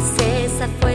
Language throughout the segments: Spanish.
esquecer essa foi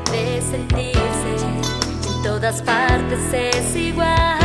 puede sentirse, en todas partes es igual.